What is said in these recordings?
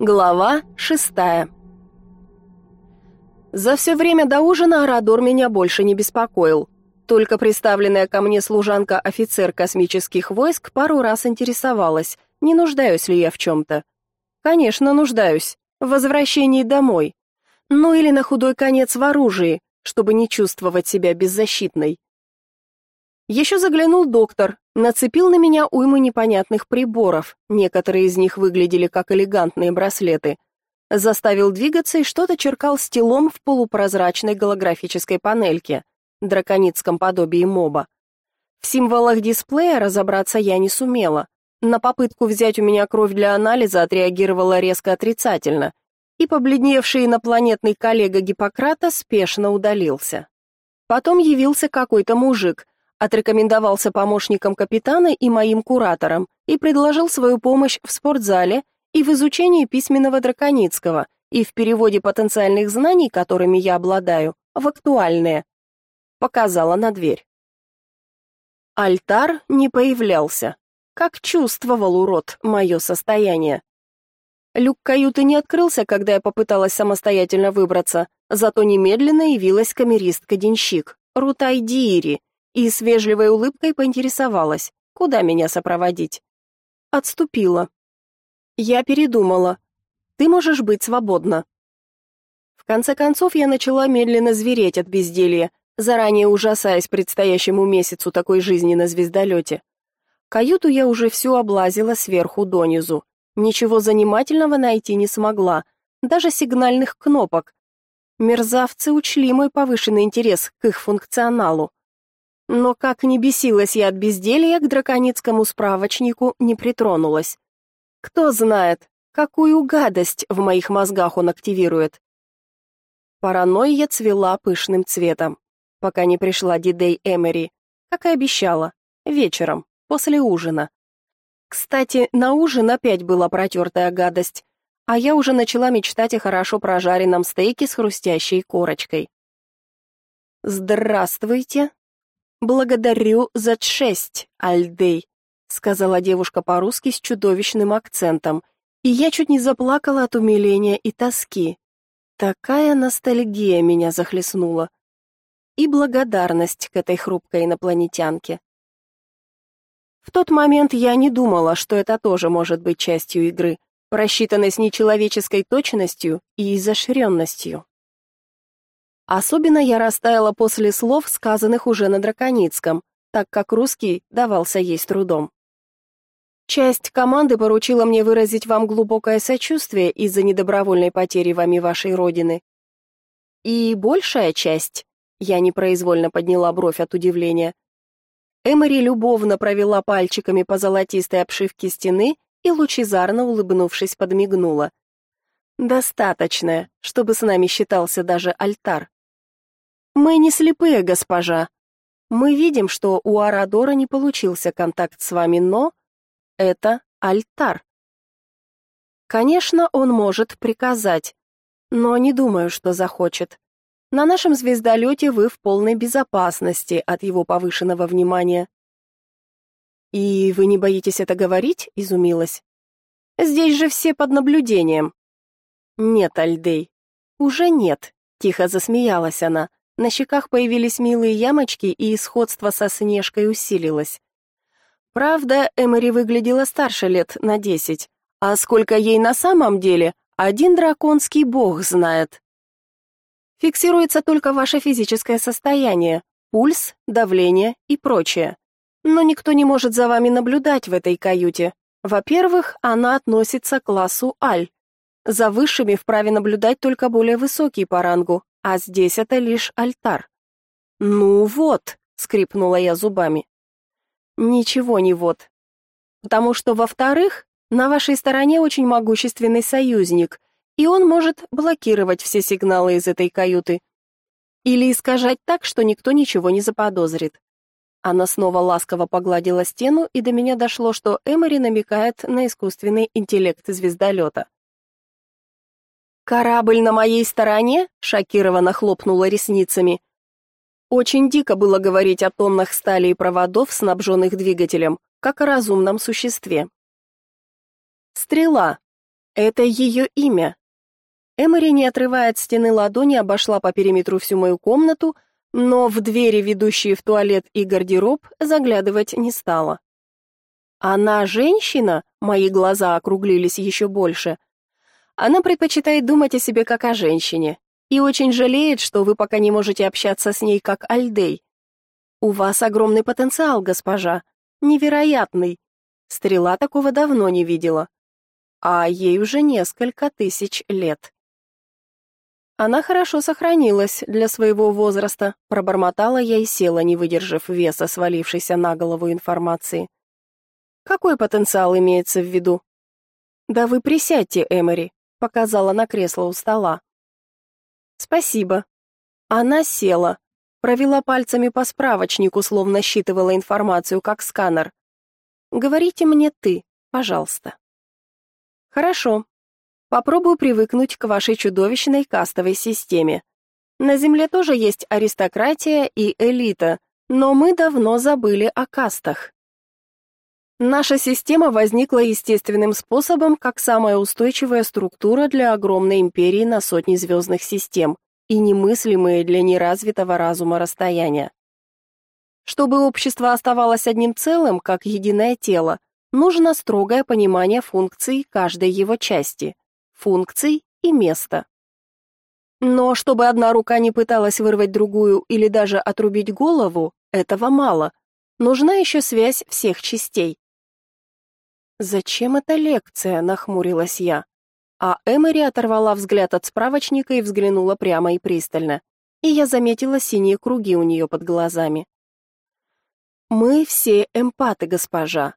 Глава шестая За все время до ужина Арадор меня больше не беспокоил. Только представленная ко мне служанка-офицер космических войск пару раз интересовалась, не нуждаюсь ли я в чем-то. Конечно, нуждаюсь. В возвращении домой. Ну или на худой конец в оружии, чтобы не чувствовать себя беззащитной. Еще заглянул доктор, нацепил на меня уйму непонятных приборов, некоторые из них выглядели как элегантные браслеты. Заставил двигаться и что-то черкал стилом в полупрозрачной голографической панельке, драконицком подобии моба. В символах дисплея разобраться я не сумела. На попытку взять у меня кровь для анализа отреагировала резко отрицательно, и побледневший инопланетный коллега Гиппократа спешно удалился. Потом явился какой-то мужик — отрекомендовался помощником капитана и моим куратором и предложил свою помощь в спортзале и в изучении письменного драконицкого и в переводе потенциальных знаний, которыми я обладаю, в актуальные. Показала на дверь. Альтар не появлялся. Как чувствовал урод мое состояние. Люк каюты не открылся, когда я попыталась самостоятельно выбраться, зато немедленно явилась камеристка-денщик, Рутай Диири, и с вежливой улыбкой поинтересовалась, куда меня сопроводить. Отступила. Я передумала. Ты можешь быть свободна. В конце концов я начала медленно звереть от безделья, заранее ужасаясь предстоящему месяцу такой жизни на звездолете. Каюту я уже всю облазила сверху донизу. Ничего занимательного найти не смогла, даже сигнальных кнопок. Мерзавцы учли мой повышенный интерес к их функционалу. Но как ни бесилась я от безделья, к драконицкому справочнику не притронулась. Кто знает, какую гадость в моих мозгах он активирует. Паранойя цвела пышным цветом, пока не пришла Дидей Эмери, как и обещала, вечером, после ужина. Кстати, на ужин опять была протертая гадость, а я уже начала мечтать о хорошо прожаренном стейке с хрустящей корочкой. «Здравствуйте», «Благодарю за честь, Альдей», — сказала девушка по-русски с чудовищным акцентом, и я чуть не заплакала от умиления и тоски. Такая ностальгия меня захлестнула. И благодарность к этой хрупкой инопланетянке. В тот момент я не думала, что это тоже может быть частью игры, просчитанной с нечеловеческой точностью и изощренностью. Особенно я растаяла после слов, сказанных уже на драконицком, так как русский давался ей с трудом. Часть команды поручила мне выразить вам глубокое сочувствие из-за недобровольной потери вами вашей родины. И большая часть, я непроизвольно подняла бровь от удивления. Эмори любовно провела пальчиками по золотистой обшивке стены и лучезарно улыбнувшись подмигнула. Достаточно, чтобы с нами считался даже альтар. Мы не слепые, госпожа. Мы видим, что у Арадора не получился контакт с вами, но это альтар. Конечно, он может приказать, но не думаю, что захочет. На нашем звездолете вы в полной безопасности от его повышенного внимания. И вы не боитесь это говорить? изумилась. Здесь же все под наблюдением. Нет, Альдей. Уже нет, тихо засмеялась она. На щеках появились милые ямочки, и сходство со Снежкой усилилось. Правда, Эмори выглядела старше лет на десять, а сколько ей на самом деле, один драконский бог знает. Фиксируется только ваше физическое состояние, пульс, давление и прочее. Но никто не может за вами наблюдать в этой каюте. Во-первых, она относится к классу Аль. За высшими вправе наблюдать только более высокие по рангу, а здесь это лишь альтар. Ну вот, скрипнула я зубами. Ничего не вот. Потому что, во-вторых, на вашей стороне очень могущественный союзник, и он может блокировать все сигналы из этой каюты. Или искажать так, что никто ничего не заподозрит. Она снова ласково погладила стену, и до меня дошло, что Эмори намекает на искусственный интеллект звездолета. «Корабль на моей стороне?» — шокированно хлопнула ресницами. Очень дико было говорить о тоннах стали и проводов, снабженных двигателем, как о разумном существе. «Стрела». Это ее имя. Эмори, не отрывая от стены ладони, обошла по периметру всю мою комнату, но в двери, ведущие в туалет и гардероб, заглядывать не стала. Она женщина? Мои глаза округлились еще больше. Она предпочитает думать о себе как о женщине и очень жалеет, что вы пока не можете общаться с ней как Альдей. У вас огромный потенциал, госпожа, невероятный. Стрела такого давно не видела. А ей уже несколько тысяч лет. Она хорошо сохранилась для своего возраста, пробормотала я и села, не выдержав веса свалившейся на голову информации. Какой потенциал имеется в виду? Да вы присядьте, Эмори, показала на кресло у стола. Спасибо. Она села, провела пальцами по справочнику, словно считывала информацию как сканер. Говорите мне ты, пожалуйста. Хорошо. Попробую привыкнуть к вашей чудовищной кастовой системе. На Земле тоже есть аристократия и элита, но мы давно забыли о кастах. Наша система возникла естественным способом как самая устойчивая структура для огромной империи на сотни звездных систем и немыслимые для неразвитого разума расстояния. Чтобы общество оставалось одним целым, как единое тело, нужно строгое понимание функций каждой его части, функций и места. Но чтобы одна рука не пыталась вырвать другую или даже отрубить голову, этого мало. Нужна еще связь всех частей. «Зачем эта лекция?» — нахмурилась я. А Эмери оторвала взгляд от справочника и взглянула прямо и пристально. И я заметила синие круги у нее под глазами. «Мы все эмпаты, госпожа.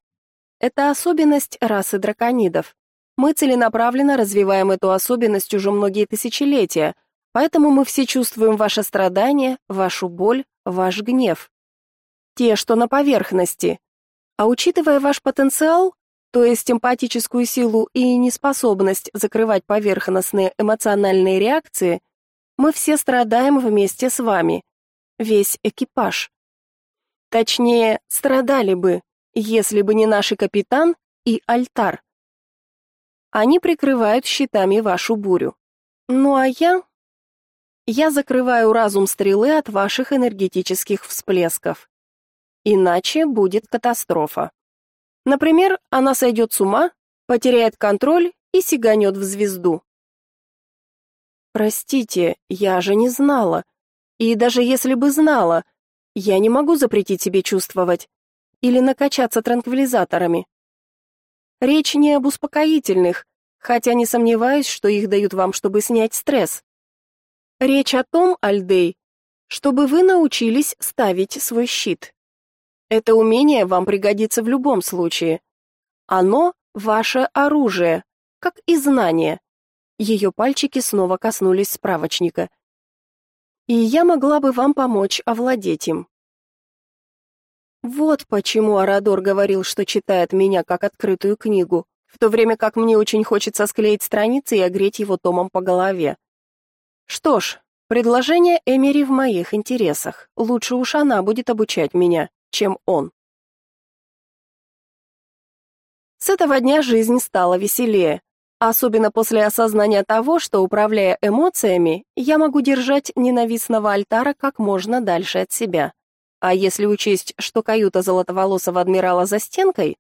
Это особенность расы драконидов. Мы целенаправленно развиваем эту особенность уже многие тысячелетия, поэтому мы все чувствуем ваше страдание, вашу боль, ваш гнев. Те, что на поверхности. А учитывая ваш потенциал, то есть эмпатическую силу и неспособность закрывать поверхностные эмоциональные реакции, мы все страдаем вместе с вами, весь экипаж. Точнее, страдали бы, если бы не наш капитан и альтар. Они прикрывают щитами вашу бурю. Ну а я я закрываю разум стрелы от ваших энергетических всплесков. Иначе будет катастрофа. Например, она сойдет с ума, потеряет контроль и сиганет в звезду. Простите, я же не знала. И даже если бы знала, я не могу запретить себе чувствовать или накачаться транквилизаторами. Речь не об успокоительных, хотя не сомневаюсь, что их дают вам, чтобы снять стресс. Речь о том, Альдей, чтобы вы научились ставить свой щит. Это умение вам пригодится в любом случае. Оно ваше оружие, как и знание. Ее пальчики снова коснулись справочника. И я могла бы вам помочь овладеть им. Вот почему Арадор говорил, что читает меня как открытую книгу, в то время как мне очень хочется склеить страницы и огреть его томом по голове. Что ж, предложение Эмери в моих интересах. Лучше уж она будет обучать меня чем он. С этого дня жизнь стала веселее, особенно после осознания того, что, управляя эмоциями, я могу держать ненавистного альтара как можно дальше от себя. А если учесть, что каюта золотоволосого адмирала за стенкой,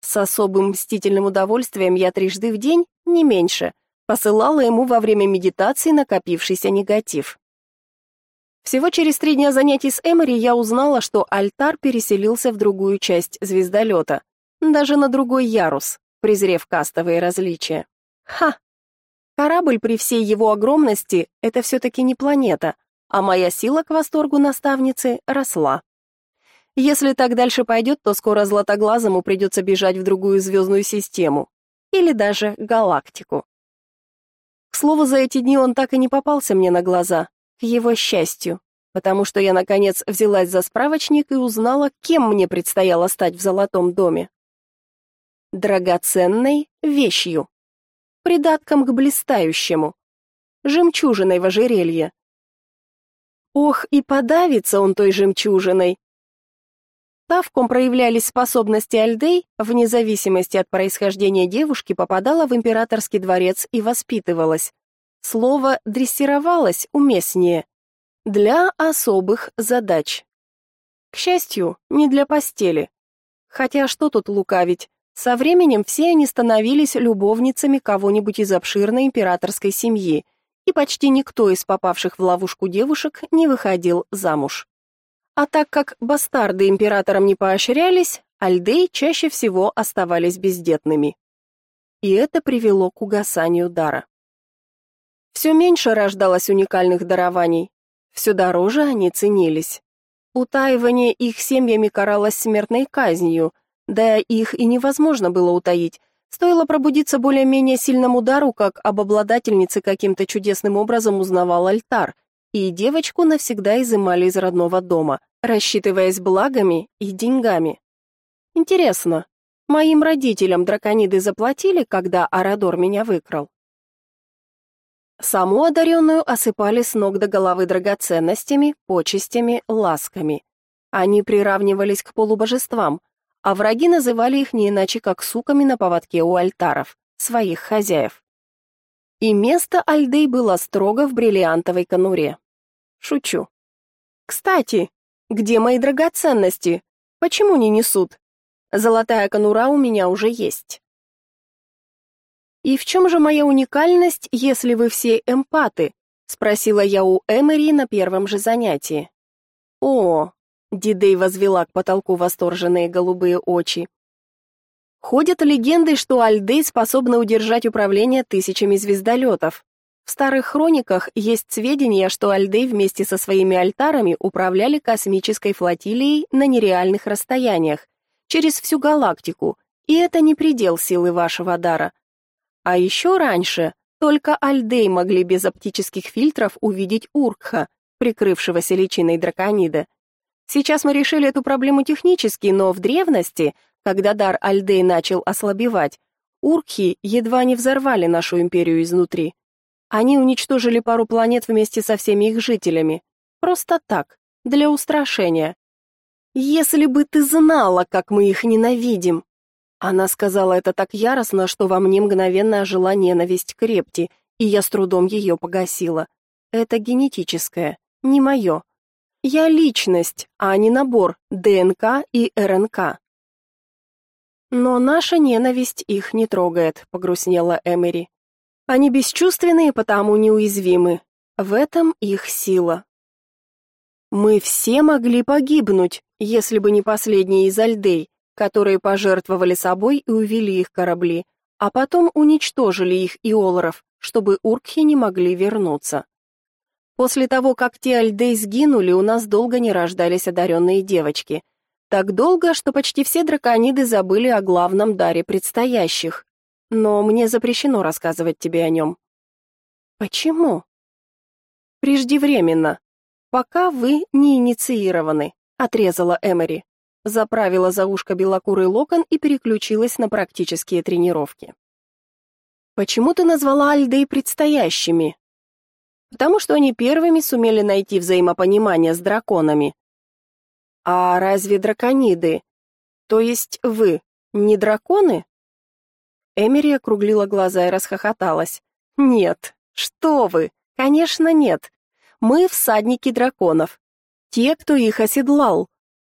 с особым мстительным удовольствием я трижды в день, не меньше, посылала ему во время медитации накопившийся негатив. Всего через три дня занятий с Эмори я узнала, что альтар переселился в другую часть звездолета, даже на другой ярус, презрев кастовые различия. Ха! Корабль при всей его огромности — это все-таки не планета, а моя сила к восторгу наставницы росла. Если так дальше пойдет, то скоро Златоглазому придется бежать в другую звездную систему. Или даже галактику. К слову, за эти дни он так и не попался мне на глаза, к его счастью, потому что я, наконец, взялась за справочник и узнала, кем мне предстояло стать в Золотом доме. Драгоценной вещью, придатком к блистающему, жемчужиной в ожерелье. Ох, и подавится он той жемчужиной. Та, в ком проявлялись способности Альдей, вне зависимости от происхождения девушки, попадала в императорский дворец и воспитывалась. Слово «дрессировалась» уместнее. Для особых задач. К счастью, не для постели. Хотя что тут лукавить? Со временем все они становились любовницами кого-нибудь из обширной императорской семьи, и почти никто из попавших в ловушку девушек не выходил замуж. А так как бастарды императором не поощрялись, альдей чаще всего оставались бездетными. И это привело к угасанию дара. Все меньше рождалось уникальных дарований, все дороже они ценились. Утаивание их семьями каралось смертной казнью, да их и невозможно было утаить. Стоило пробудиться более-менее сильному дару, как об обладательнице каким-то чудесным образом узнавал альтар – и девочку навсегда изымали из родного дома, рассчитываясь благами и деньгами. Интересно, моим родителям дракониды заплатили, когда Арадор меня выкрал? Саму одаренную осыпали с ног до головы драгоценностями, почестями, ласками. Они приравнивались к полубожествам, а враги называли их не иначе как суками на поводке у альтаров, своих хозяев. И место Альдей было строго в бриллиантовой конуре. Шучу. Кстати, где мои драгоценности? Почему не несут? Золотая конура у меня уже есть. И в чем же моя уникальность, если вы все эмпаты? спросила я у Эмери на первом же занятии. О, Дидей возвела к потолку восторженные голубые очи. Ходят легенды, что Альдей способна удержать управление тысячами звездолетов. В старых хрониках есть сведения, что Альдей вместе со своими альтарами управляли космической флотилией на нереальных расстояниях, через всю галактику, и это не предел силы вашего дара. А еще раньше только Альдей могли без оптических фильтров увидеть Уркха, прикрывшегося личиной драконида. Сейчас мы решили эту проблему технически, но в древности, когда дар Альдей начал ослабевать, Уркхи едва не взорвали нашу империю изнутри. Они уничтожили пару планет вместе со всеми их жителями. Просто так, для устрашения. Если бы ты знала, как мы их ненавидим. Она сказала это так яростно, что во мне мгновенно ожила ненависть к Репти, и я с трудом ее погасила. Это генетическое, не мое. Я личность, а не набор ДНК и РНК. Но наша ненависть их не трогает, погрустнела Эмери. Они бесчувственные, потому неуязвимы. В этом их сила. Мы все могли погибнуть, если бы не последние из Альдей, которые пожертвовали собой и увели их корабли, а потом уничтожили их иолоров, чтобы уркхи не могли вернуться. После того, как те Альдей сгинули, у нас долго не рождались одаренные девочки. Так долго, что почти все дракониды забыли о главном даре предстоящих но мне запрещено рассказывать тебе о нем». «Почему?» «Преждевременно. Пока вы не инициированы», — отрезала Эмери. Заправила за ушко белокурый локон и переключилась на практические тренировки. «Почему ты назвала Альдей предстоящими?» «Потому что они первыми сумели найти взаимопонимание с драконами». «А разве дракониды, то есть вы, не драконы?» Эмери округлила глаза и расхохоталась. «Нет, что вы! Конечно, нет. Мы всадники драконов. Те, кто их оседлал».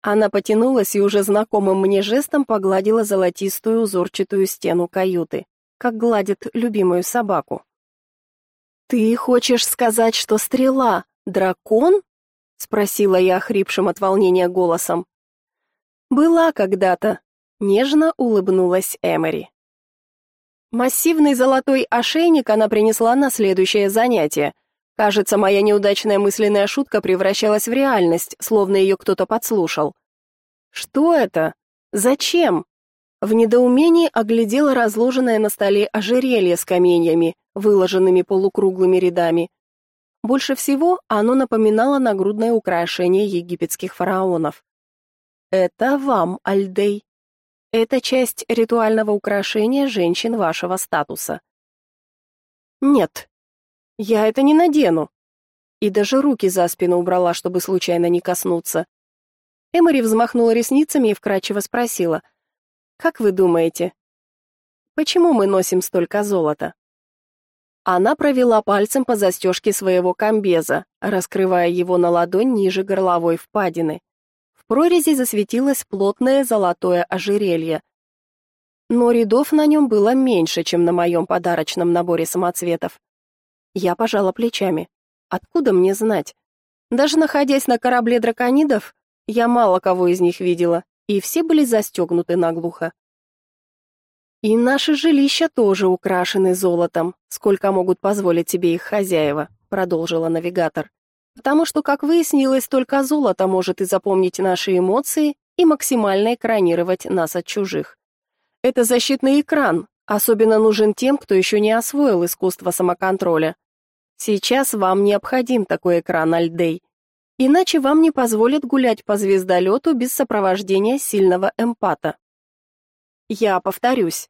Она потянулась и уже знакомым мне жестом погладила золотистую узорчатую стену каюты, как гладит любимую собаку. «Ты хочешь сказать, что стрела — дракон?» — спросила я хрипшим от волнения голосом. «Была когда-то», — нежно улыбнулась Эмери. Массивный золотой ошейник она принесла на следующее занятие. Кажется, моя неудачная мысленная шутка превращалась в реальность, словно ее кто-то подслушал. Что это? Зачем? В недоумении оглядела разложенное на столе ожерелье с каменьями, выложенными полукруглыми рядами. Больше всего оно напоминало нагрудное украшение египетских фараонов. Это вам, Альдей. Это часть ритуального украшения женщин вашего статуса. Нет. Я это не надену. И даже руки за спину убрала, чтобы случайно не коснуться. Эмори взмахнула ресницами и вкрадчиво спросила: "Как вы думаете, почему мы носим столько золота?" Она провела пальцем по застежке своего комбеза, раскрывая его на ладонь ниже горловой впадины. В прорези засветилось плотное золотое ожерелье. Но рядов на нем было меньше, чем на моем подарочном наборе самоцветов. Я пожала плечами. Откуда мне знать? Даже находясь на корабле драконидов, я мало кого из них видела, и все были застегнуты наглухо. И наши жилища тоже украшены золотом, сколько могут позволить себе их хозяева, продолжила навигатор. Потому что, как выяснилось, только золото может и запомнить наши эмоции, и максимально экранировать нас от чужих. Это защитный экран, особенно нужен тем, кто еще не освоил искусство самоконтроля. Сейчас вам необходим такой экран Альдей. Иначе вам не позволят гулять по звездолету без сопровождения сильного эмпата. Я повторюсь,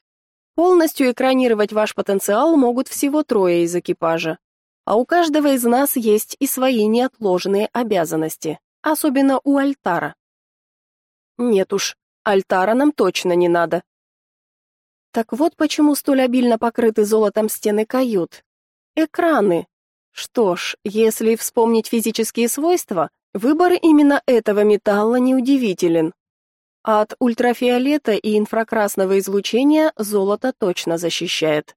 Полностью экранировать ваш потенциал могут всего трое из экипажа. А у каждого из нас есть и свои неотложные обязанности, особенно у Альтара. Нет уж, Альтара нам точно не надо. Так вот почему столь обильно покрыты золотом стены кают. Экраны. Что ж, если вспомнить физические свойства, выбор именно этого металла неудивителен. От ультрафиолета и инфракрасного излучения золото точно защищает.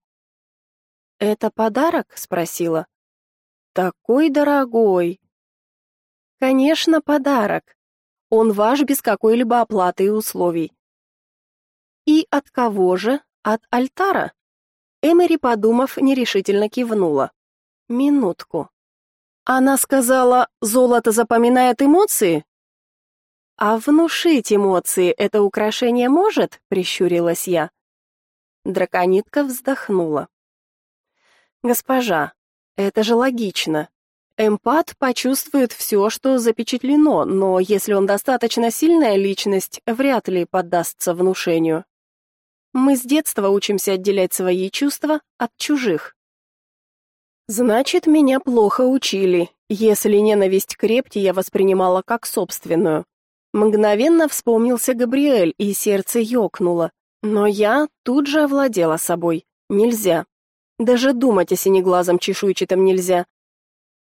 «Это подарок?» — спросила. «Такой дорогой!» «Конечно, подарок. Он ваш без какой-либо оплаты и условий». «И от кого же? От альтара?» Эмери, подумав, нерешительно кивнула. «Минутку. Она сказала, золото запоминает эмоции?» А внушить эмоции это украшение может? прищурилась я. Драконитка вздохнула. Госпожа, это же логично. Эмпат почувствует все, что запечатлено, но если он достаточно сильная личность, вряд ли поддастся внушению. Мы с детства учимся отделять свои чувства от чужих. Значит, меня плохо учили. Если ненависть к Репте я воспринимала как собственную. Мгновенно вспомнился Габриэль, и сердце ёкнуло. Но я тут же овладела собой. Нельзя. Даже думать о синеглазом чешуйчатом нельзя.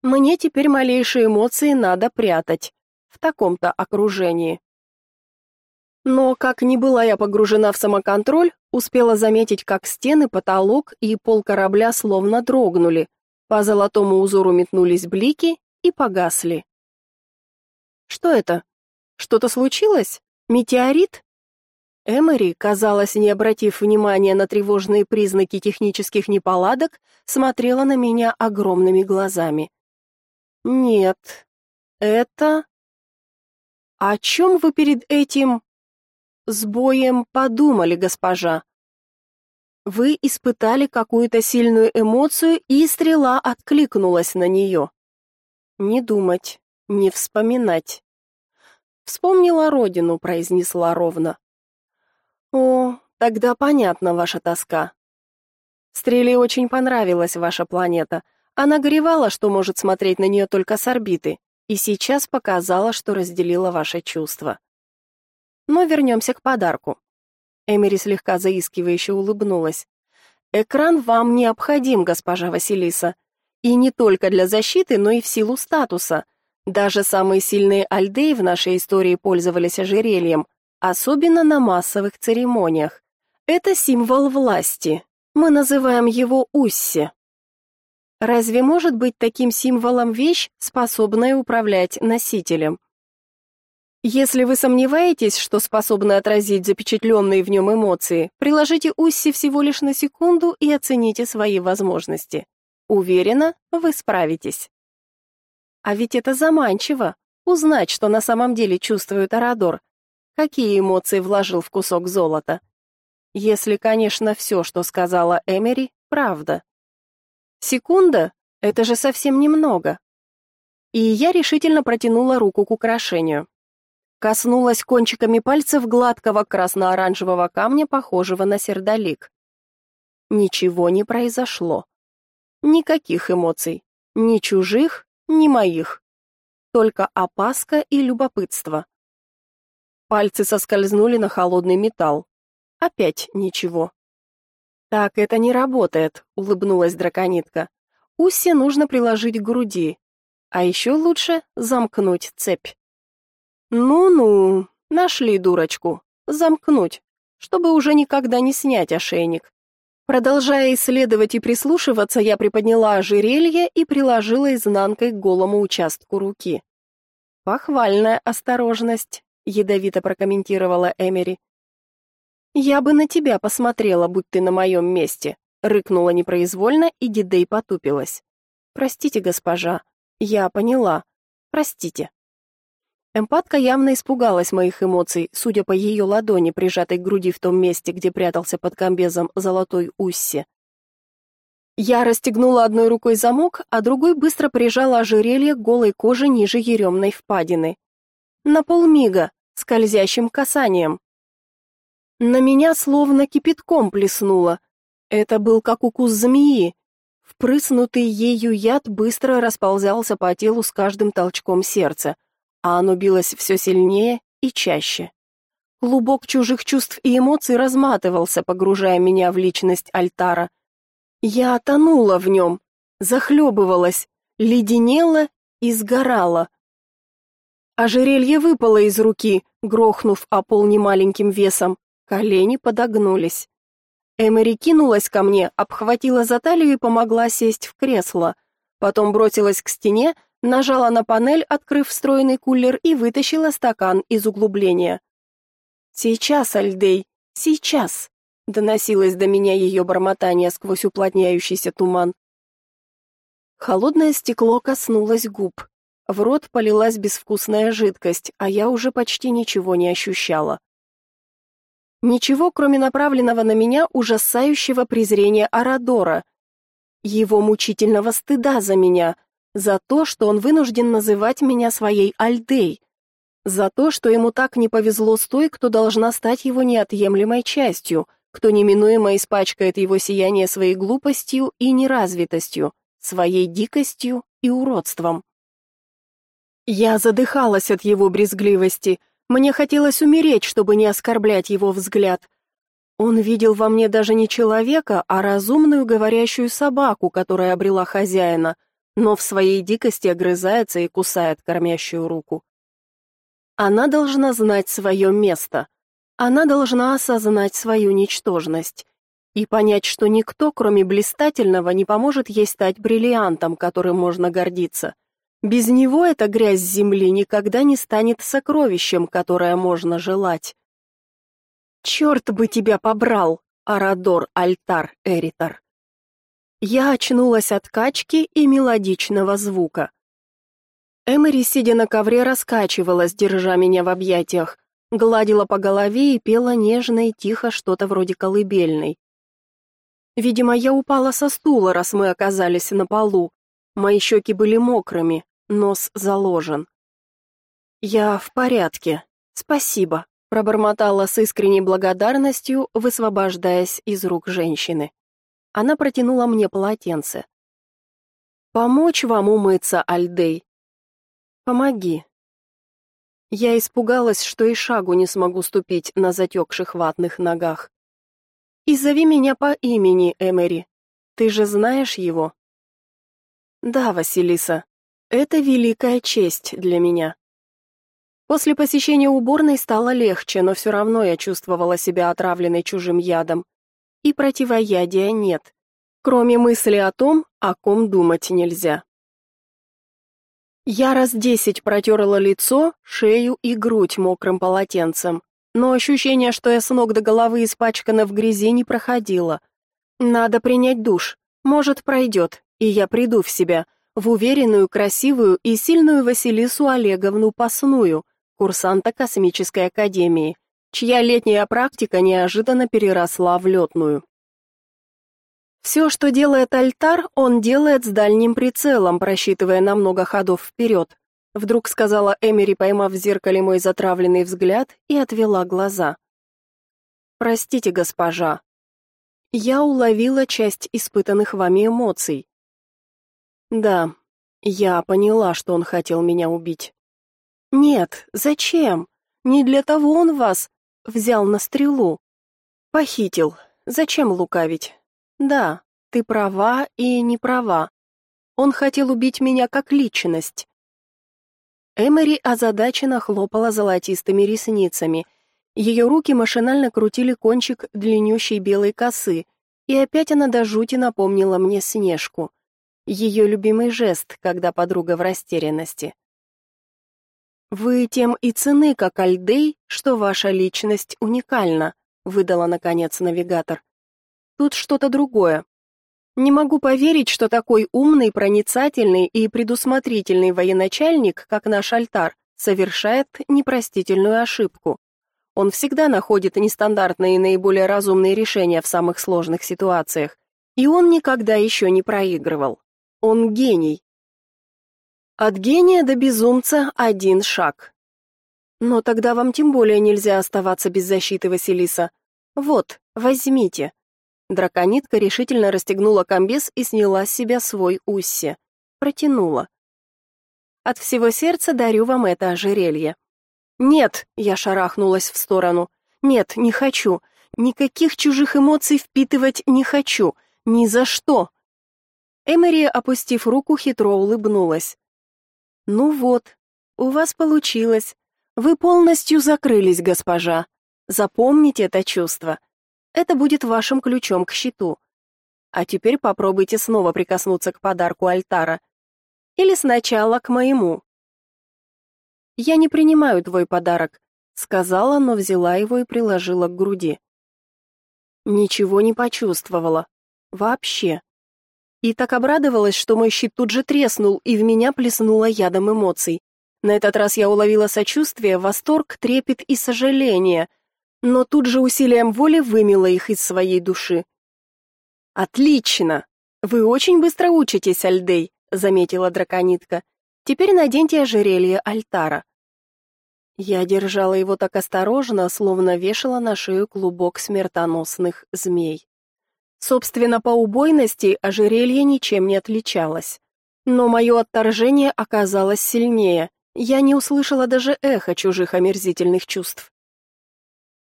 Мне теперь малейшие эмоции надо прятать. В таком-то окружении. Но, как ни была я погружена в самоконтроль, успела заметить, как стены, потолок и пол корабля словно дрогнули. По золотому узору метнулись блики и погасли. Что это? Что-то случилось? Метеорит? Эмори, казалось, не обратив внимания на тревожные признаки технических неполадок, смотрела на меня огромными глазами. Нет. Это О чем вы перед этим сбоем подумали, госпожа? Вы испытали какую-то сильную эмоцию, и стрела откликнулась на нее. Не думать, не вспоминать. Вспомнила родину, произнесла ровно. О, тогда понятна ваша тоска. Стреле очень понравилась ваша планета. Она горевала, что может смотреть на нее только с орбиты, и сейчас показала, что разделила ваши чувства. Но вернемся к подарку. Эмери слегка заискивающе улыбнулась. Экран вам необходим, госпожа Василиса, и не только для защиты, но и в силу статуса. Даже самые сильные альдеи в нашей истории пользовались ожерельем, особенно на массовых церемониях. Это символ власти. Мы называем его усси. Разве может быть таким символом вещь, способная управлять носителем? Если вы сомневаетесь, что способны отразить запечатленные в нем эмоции, приложите усси всего лишь на секунду и оцените свои возможности. Уверена, вы справитесь. А ведь это заманчиво узнать, что на самом деле чувствует Арадор. Какие эмоции вложил в кусок золота? Если, конечно, все, что сказала Эмери, правда. Секунда это же совсем немного. И я решительно протянула руку к украшению. Коснулась кончиками пальцев гладкого красно-оранжевого камня, похожего на сердолик. Ничего не произошло. Никаких эмоций, ни чужих, ни моих. Только опаска и любопытство. Пальцы соскользнули на холодный металл. Опять ничего. Так это не работает, улыбнулась драконитка. Уссе нужно приложить к груди, а еще лучше замкнуть цепь. Ну-ну, нашли дурочку. Замкнуть, чтобы уже никогда не снять ошейник. Продолжая исследовать и прислушиваться, я приподняла ожерелье и приложила изнанкой к голому участку руки. Похвальная осторожность, ядовито прокомментировала Эмери. Я бы на тебя посмотрела, будь ты на моем месте, рыкнула непроизвольно, и Дидей потупилась. Простите, госпожа. Я поняла. Простите. Эмпатка явно испугалась моих эмоций, судя по ее ладони, прижатой к груди в том месте, где прятался под комбезом золотой усси. Я расстегнула одной рукой замок, а другой быстро прижала ожерелье к голой коже ниже еремной впадины. На полмига, скользящим касанием. На меня словно кипятком плеснуло. Это был как укус змеи. Впрыснутый ею яд быстро расползался по телу с каждым толчком сердца а оно билось все сильнее и чаще. Клубок чужих чувств и эмоций разматывался, погружая меня в личность альтара. Я тонула в нем, захлебывалась, леденела и сгорала. Ожерелье выпало из руки, грохнув о пол немаленьким весом. Колени подогнулись. Эмери кинулась ко мне, обхватила за талию и помогла сесть в кресло. Потом бросилась к стене, нажала на панель, открыв встроенный кулер и вытащила стакан из углубления. «Сейчас, Альдей, сейчас!» — доносилось до меня ее бормотание сквозь уплотняющийся туман. Холодное стекло коснулось губ. В рот полилась безвкусная жидкость, а я уже почти ничего не ощущала. Ничего, кроме направленного на меня ужасающего презрения Арадора, его мучительного стыда за меня — за то, что он вынужден называть меня своей Альдей, за то, что ему так не повезло с той, кто должна стать его неотъемлемой частью, кто неминуемо испачкает его сияние своей глупостью и неразвитостью, своей дикостью и уродством. Я задыхалась от его брезгливости, мне хотелось умереть, чтобы не оскорблять его взгляд. Он видел во мне даже не человека, а разумную говорящую собаку, которая обрела хозяина — но в своей дикости огрызается и кусает кормящую руку. Она должна знать свое место. Она должна осознать свою ничтожность и понять, что никто, кроме блистательного, не поможет ей стать бриллиантом, которым можно гордиться. Без него эта грязь земли никогда не станет сокровищем, которое можно желать. Черт бы тебя побрал, Арадор Альтар Эритар. Я очнулась от качки и мелодичного звука. Эмери, сидя на ковре, раскачивалась, держа меня в объятиях, гладила по голове и пела нежно и тихо что-то вроде колыбельной. Видимо, я упала со стула, раз мы оказались на полу. Мои щеки были мокрыми, нос заложен. «Я в порядке. Спасибо», — пробормотала с искренней благодарностью, высвобождаясь из рук женщины. Она протянула мне полотенце. «Помочь вам умыться, Альдей?» «Помоги». Я испугалась, что и шагу не смогу ступить на затекших ватных ногах. «И зови меня по имени, Эмери. Ты же знаешь его?» «Да, Василиса, это великая честь для меня». После посещения уборной стало легче, но все равно я чувствовала себя отравленной чужим ядом и противоядия нет, кроме мысли о том, о ком думать нельзя. Я раз десять протерла лицо, шею и грудь мокрым полотенцем, но ощущение, что я с ног до головы испачкана в грязи, не проходило. Надо принять душ, может, пройдет, и я приду в себя, в уверенную, красивую и сильную Василису Олеговну Пасную, курсанта космической академии, чья летняя практика неожиданно переросла в летную. Все, что делает альтар, он делает с дальним прицелом, просчитывая на много ходов вперед. Вдруг сказала Эмери, поймав в зеркале мой затравленный взгляд, и отвела глаза. «Простите, госпожа. Я уловила часть испытанных вами эмоций. Да, я поняла, что он хотел меня убить. Нет, зачем? Не для того он вас взял на стрелу. Похитил. Зачем лукавить? Да, ты права и не права. Он хотел убить меня как личность. Эмери озадаченно хлопала золотистыми ресницами. Ее руки машинально крутили кончик длиннющей белой косы, и опять она до жути напомнила мне Снежку. Ее любимый жест, когда подруга в растерянности. «Вы тем и цены, как Альдей, что ваша личность уникальна», выдала наконец навигатор. «Тут что-то другое. Не могу поверить, что такой умный, проницательный и предусмотрительный военачальник, как наш Альтар, совершает непростительную ошибку. Он всегда находит нестандартные и наиболее разумные решения в самых сложных ситуациях, и он никогда еще не проигрывал. Он гений, от гения до безумца один шаг. Но тогда вам тем более нельзя оставаться без защиты, Василиса. Вот, возьмите. Драконитка решительно расстегнула комбез и сняла с себя свой усси. Протянула. От всего сердца дарю вам это ожерелье. Нет, я шарахнулась в сторону. Нет, не хочу. Никаких чужих эмоций впитывать не хочу. Ни за что. Эмери, опустив руку, хитро улыбнулась. Ну вот, у вас получилось. Вы полностью закрылись, госпожа. Запомните это чувство. Это будет вашим ключом к щиту. А теперь попробуйте снова прикоснуться к подарку альтара. Или сначала к моему. Я не принимаю твой подарок, сказала, но взяла его и приложила к груди. Ничего не почувствовала. Вообще и так обрадовалась, что мой щит тут же треснул, и в меня плеснуло ядом эмоций. На этот раз я уловила сочувствие, восторг, трепет и сожаление, но тут же усилием воли вымела их из своей души. Отлично. Вы очень быстро учитесь, Альдей, заметила драконитка. Теперь наденьте ожерелье Альтара. Я держала его так осторожно, словно вешала на шею клубок смертоносных змей. Собственно, по убойности ожерелье ничем не отличалось. Но мое отторжение оказалось сильнее. Я не услышала даже эхо чужих омерзительных чувств.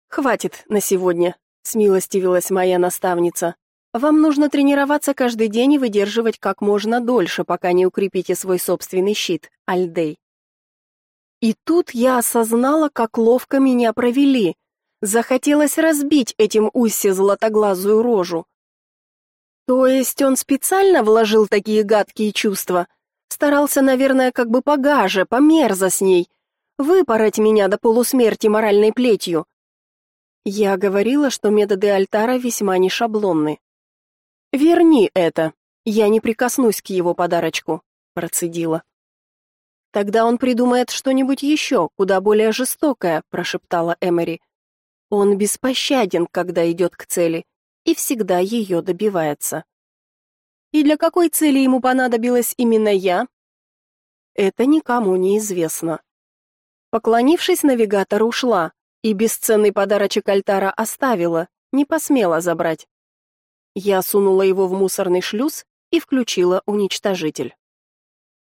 «Хватит на сегодня», — смилостивилась моя наставница. «Вам нужно тренироваться каждый день и выдерживать как можно дольше, пока не укрепите свой собственный щит, Альдей». И тут я осознала, как ловко меня провели. Захотелось разбить этим Уссе златоглазую рожу. То есть он специально вложил такие гадкие чувства? Старался, наверное, как бы погаже, померзостней, выпороть меня до полусмерти моральной плетью. Я говорила, что методы Альтара весьма не шаблонны. Верни это. Я не прикоснусь к его подарочку, процедила. Тогда он придумает что-нибудь еще, куда более жестокое, прошептала Эмери. Он беспощаден, когда идет к цели и всегда ее добивается. И для какой цели ему понадобилась именно я? Это никому не известно. Поклонившись, навигатор ушла, и бесценный подарочек Альтара оставила, не посмела забрать. Я сунула его в мусорный шлюз и включила уничтожитель.